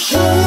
Show.